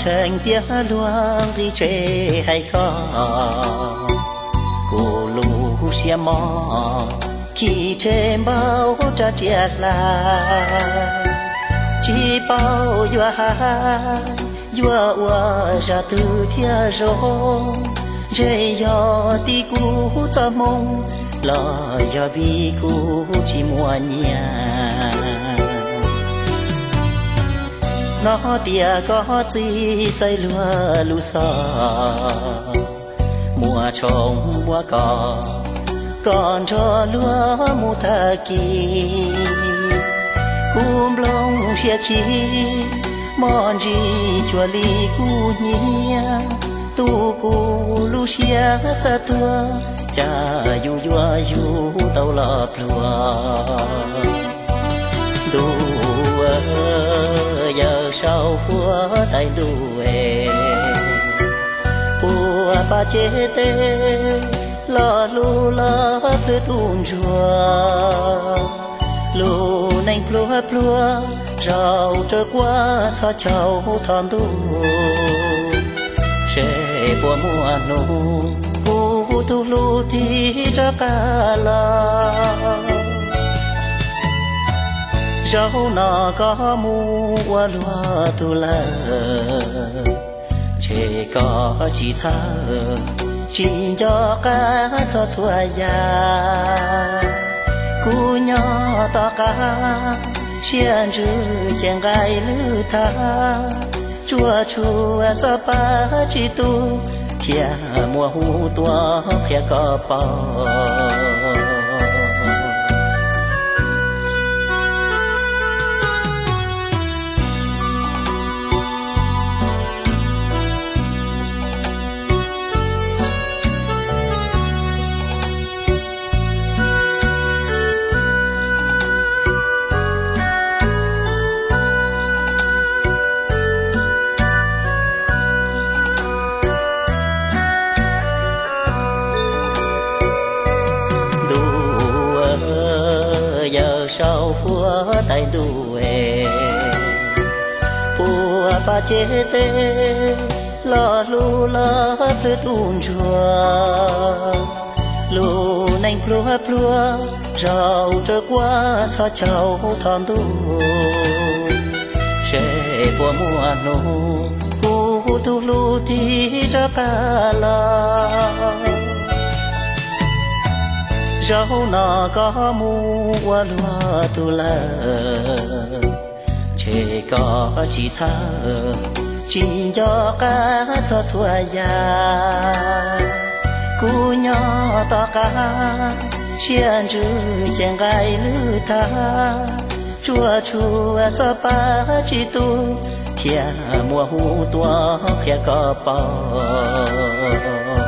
thành tia luang đi chê hay có cô lu xia mò, khi chê bao cha chia là chỉ bao dua ha dua ua ra từ thia rong dễ yo ti cu ta mong, lo yo bi cu chỉ mua nhà. Nó tia có chi dây lúa lu sò. Mùa trồng mùa cỏ còn cho lúa mù thà kỳ. Cùm lông xia khí mòn gì chùa li cu nhia tu cu lu xia sa thua cha yu yu yu tàu lọp lùa. Đùa giờ sau phua tay đùa phua ba chế tê, lo lu lo plư thun chùa lu nành plua plua rau trở qua cho cháu thon đu sẽ bùa mùa nụ cu tu lu thì cho cả lòng dấu nó có mua loa tu la. Chỉ có chỉ thơ chỉ cho cá cho chua ya. Cú nhỏ to cá xiên rư chèn gai lư tha chua chua cho ba chỉ tu thia mua hu tua khia có bao sau phua tay đuê phua ba chế tê lo lu lo tư tun chua lu nành plua plua rau trở qua cho cháu thon tu. Sẽ bùa mùa nụ, cú tu lu thì ra cả lòng dấu nó có mua lúa tu la chỉ có chỉ cha chỉ cho cá cho chua ya cú nhỏ to cá xiên chữ chèn gai lư tha. Chua chua cho ba chỉ tu thia mùa hu tua khia có bao